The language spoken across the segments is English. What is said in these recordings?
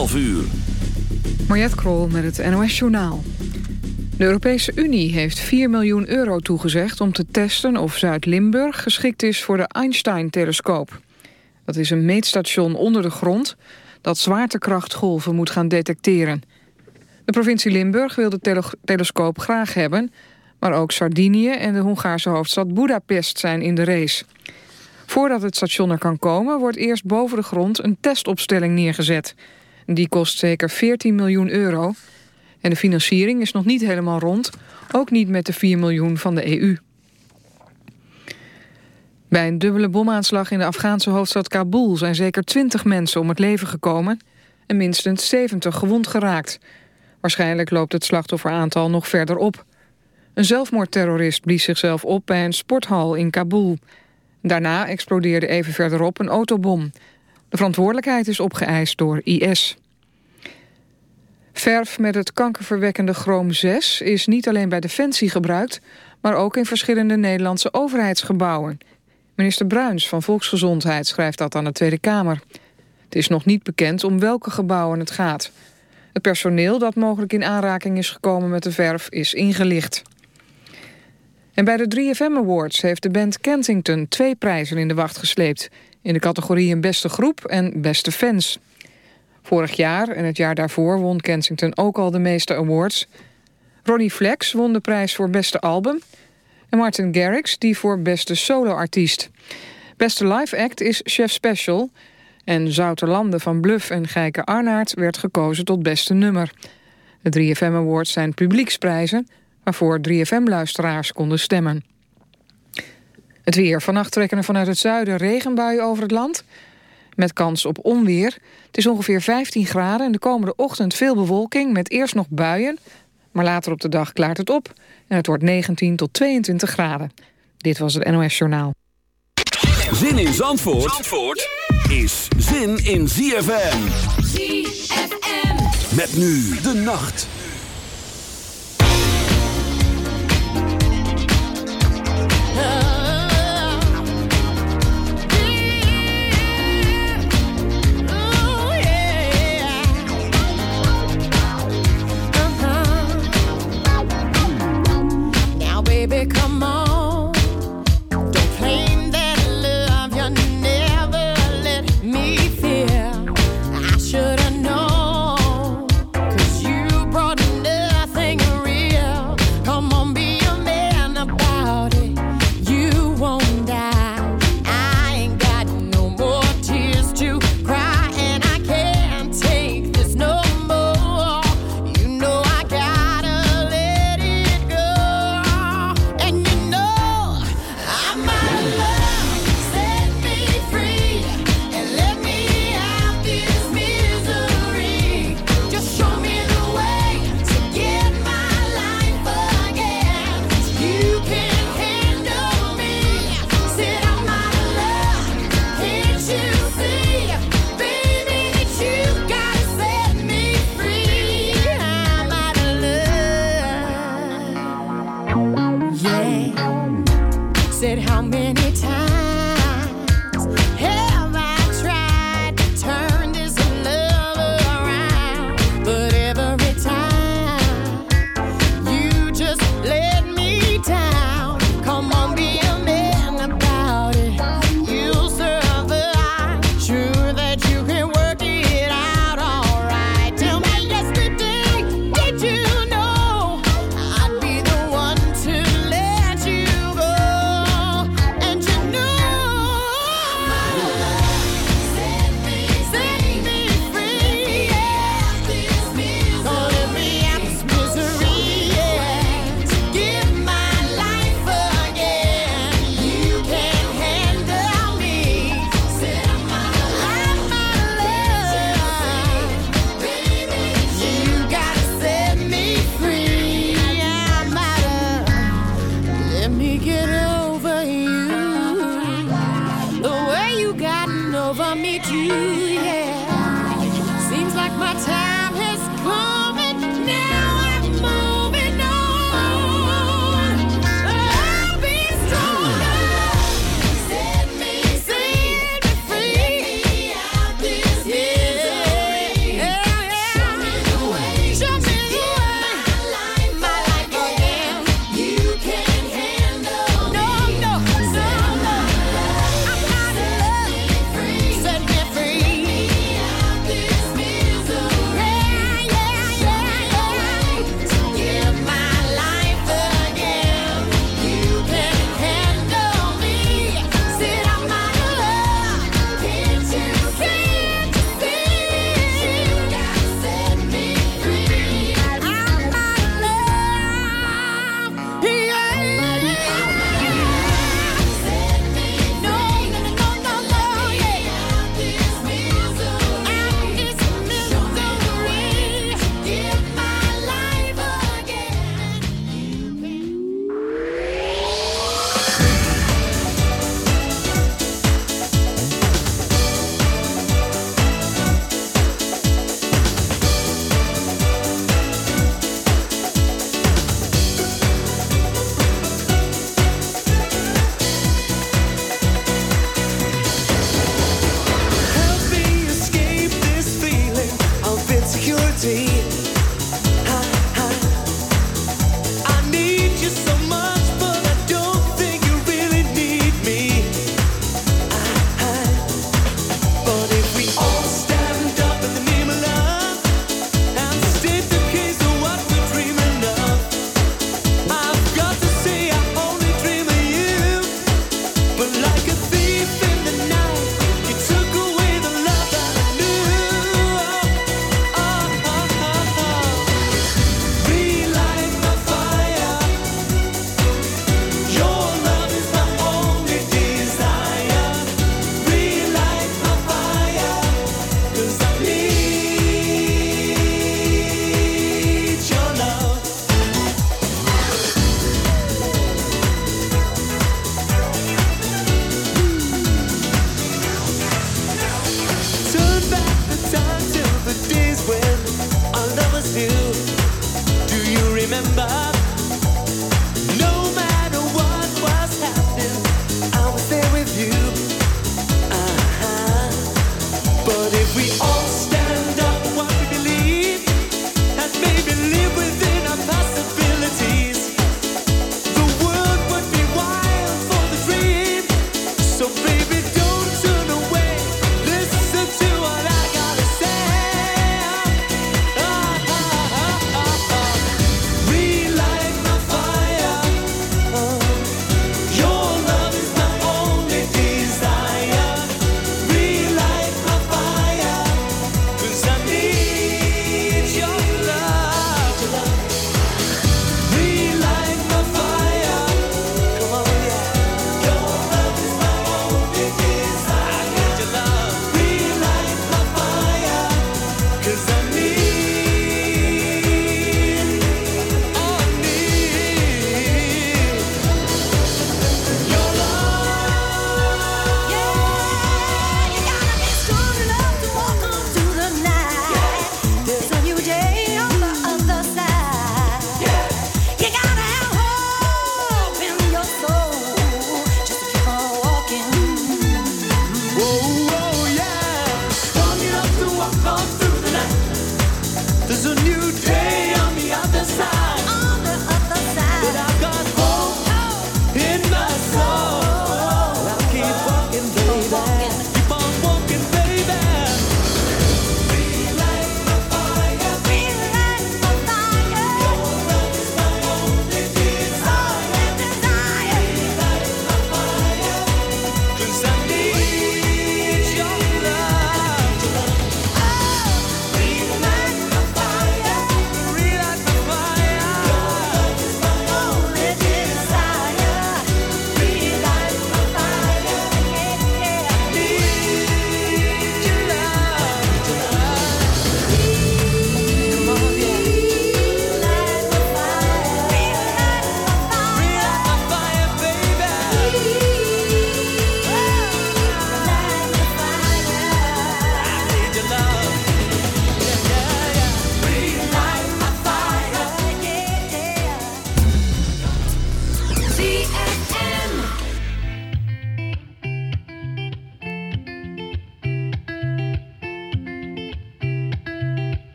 12 uur. Mariette Krol met het NOS Journaal. De Europese Unie heeft 4 miljoen euro toegezegd om te testen of Zuid-Limburg geschikt is voor de Einstein-telescoop. Dat is een meetstation onder de grond dat zwaartekrachtgolven moet gaan detecteren. De provincie Limburg wil de telescoop graag hebben... maar ook Sardinië en de Hongaarse hoofdstad Budapest zijn in de race. Voordat het station er kan komen... wordt eerst boven de grond een testopstelling neergezet. Die kost zeker 14 miljoen euro. En de financiering is nog niet helemaal rond. Ook niet met de 4 miljoen van de EU. Bij een dubbele bomaanslag in de Afghaanse hoofdstad Kabul... zijn zeker 20 mensen om het leven gekomen... en minstens 70 gewond geraakt. Waarschijnlijk loopt het slachtofferaantal nog verder op. Een zelfmoordterrorist blies zichzelf op bij een sporthal in Kabul. Daarna explodeerde even verderop een autobom. De verantwoordelijkheid is opgeëist door IS. Verf met het kankerverwekkende chroom 6 is niet alleen bij Defensie gebruikt... maar ook in verschillende Nederlandse overheidsgebouwen. Minister Bruins van Volksgezondheid schrijft dat aan de Tweede Kamer. Het is nog niet bekend om welke gebouwen het gaat. Het personeel dat mogelijk in aanraking is gekomen met de verf is ingelicht. En bij de 3FM Awards heeft de band Kensington twee prijzen in de wacht gesleept. In de categorieën Beste Groep en Beste Fans. Vorig jaar en het jaar daarvoor won Kensington ook al de meeste awards. Ronnie Flex won de prijs voor Beste Album. En Martin Garrix die voor Beste Solo-artiest. Beste Live Act is Chef Special... En Zouterlande van Bluff en Geike Arnaert werd gekozen tot beste nummer. De 3FM Awards zijn publieksprijzen waarvoor 3FM-luisteraars konden stemmen. Het weer. Vannacht trekken er vanuit het zuiden regenbuien over het land. Met kans op onweer. Het is ongeveer 15 graden en de komende ochtend veel bewolking... met eerst nog buien, maar later op de dag klaart het op... en het wordt 19 tot 22 graden. Dit was het NOS Journaal. Zin in Zandvoort, Zandvoort is zin in ZFM. ZFM. Met nu de nacht. You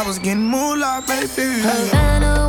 I was getting moonlight, baby. Havana,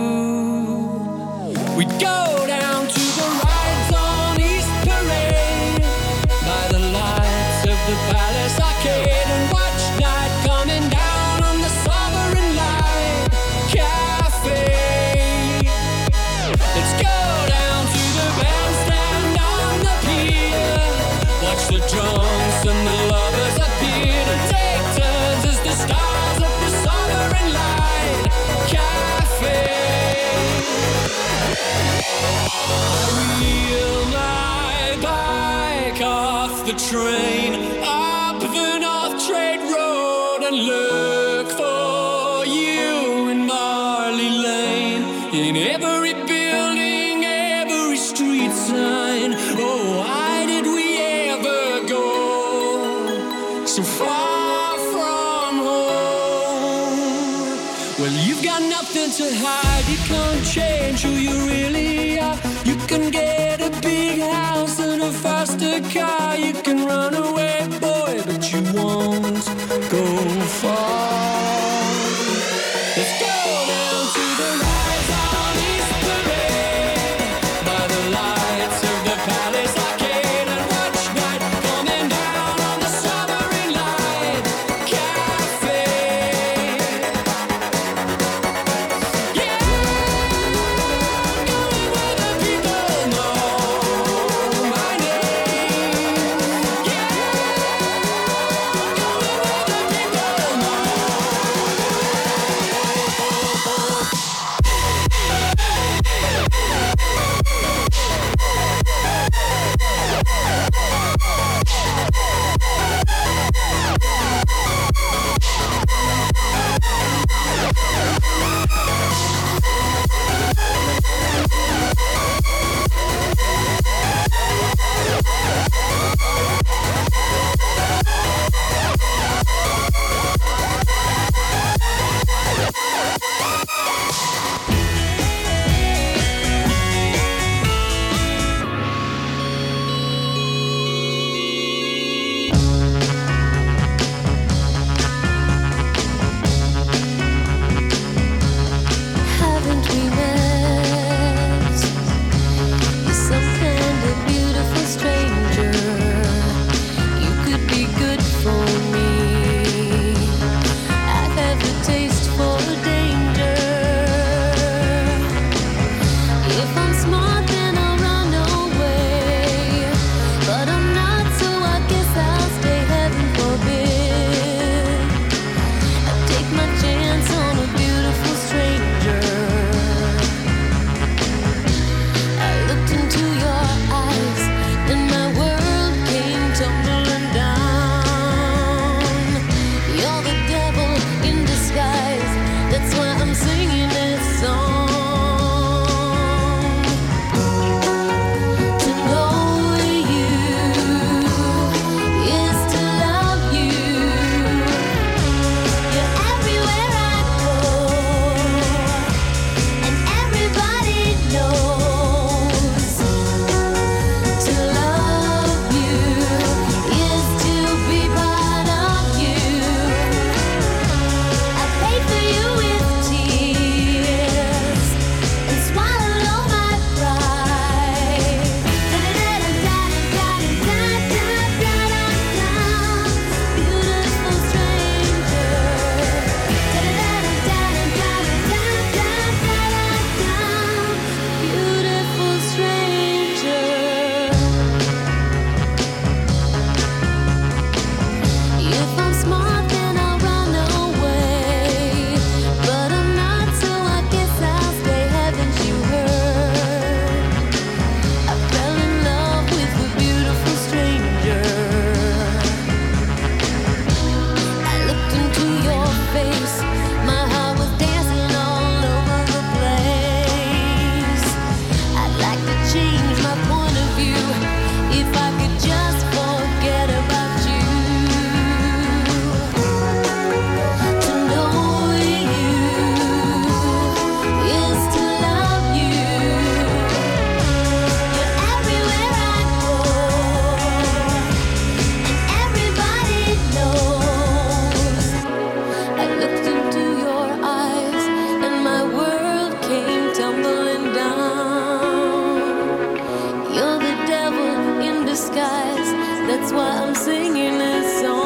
eyes. That's why I'm singing this song.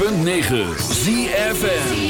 106.9 ZFN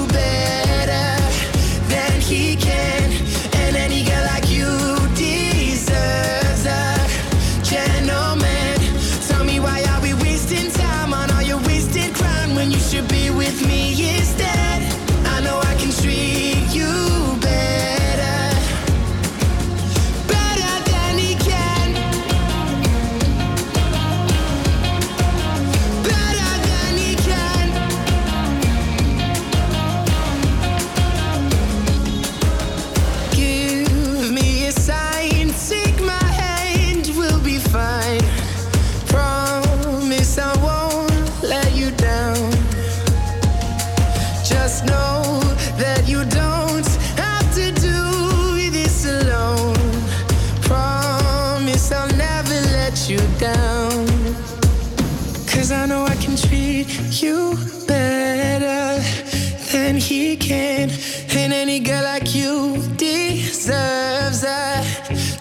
And any girl like you deserves a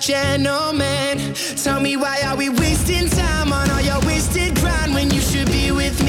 gentleman. Tell me why are we wasting time on all your wasted grind when you should be with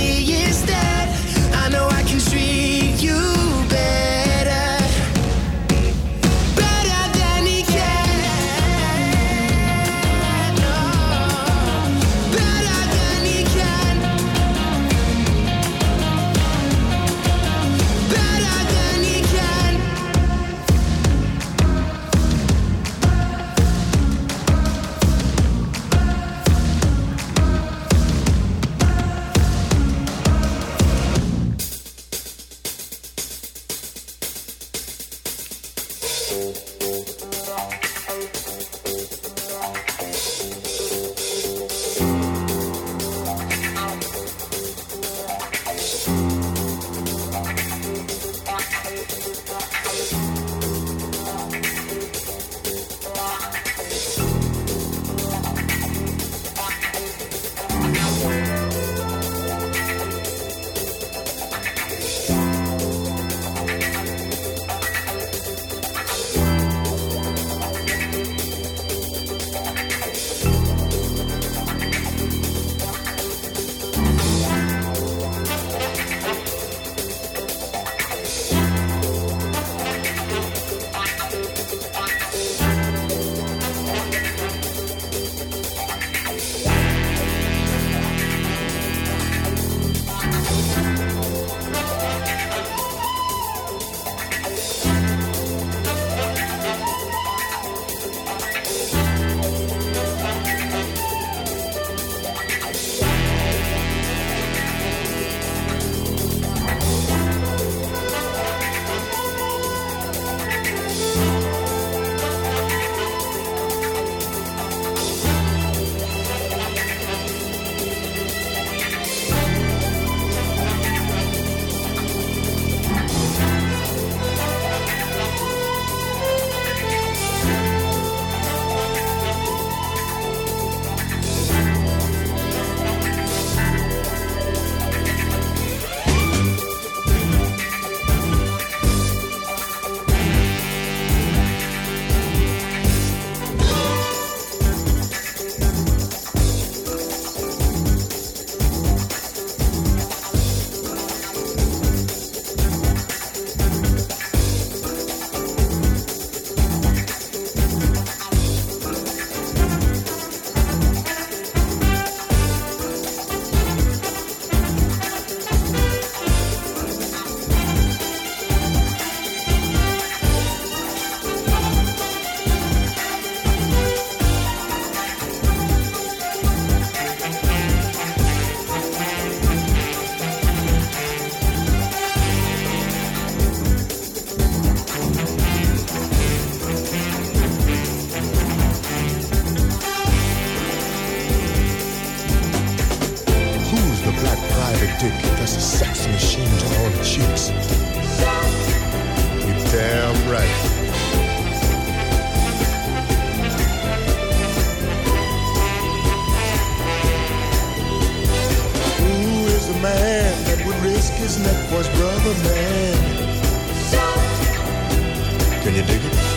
Can you dig it?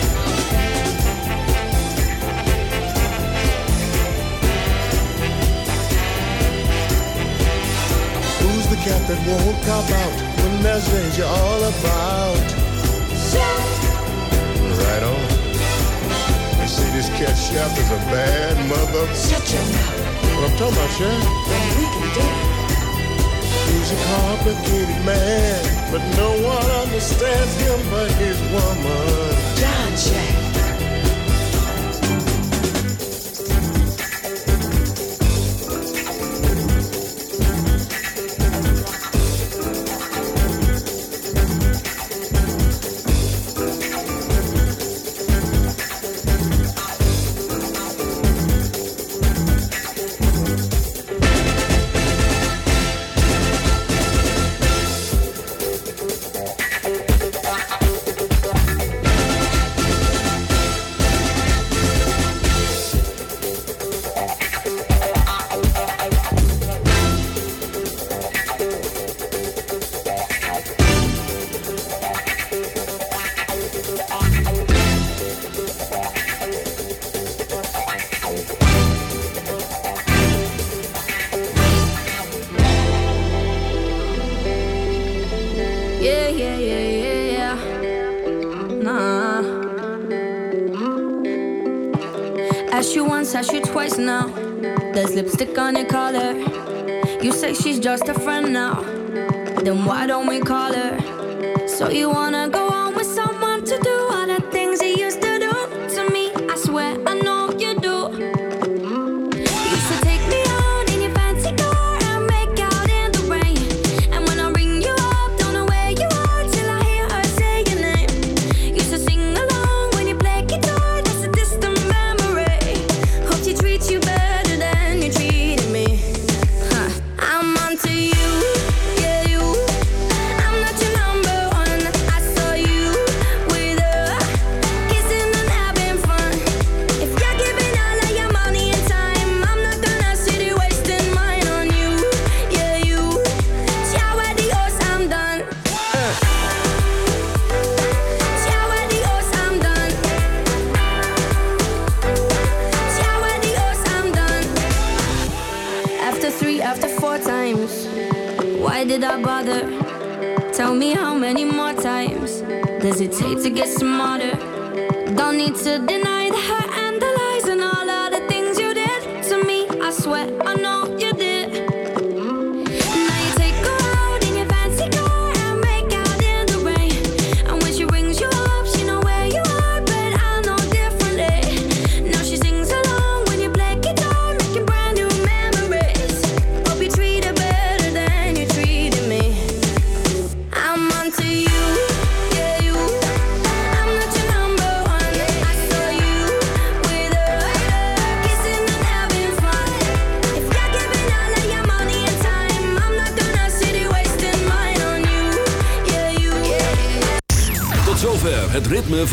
cat that won't cop out when there's danger all about. Chef. Right on. You see, this cat chef is a bad mother. Shut your mouth. What I'm talking about, chef? Well, we can do it. He's a complicated man but no one understands him but his woman. John Jack.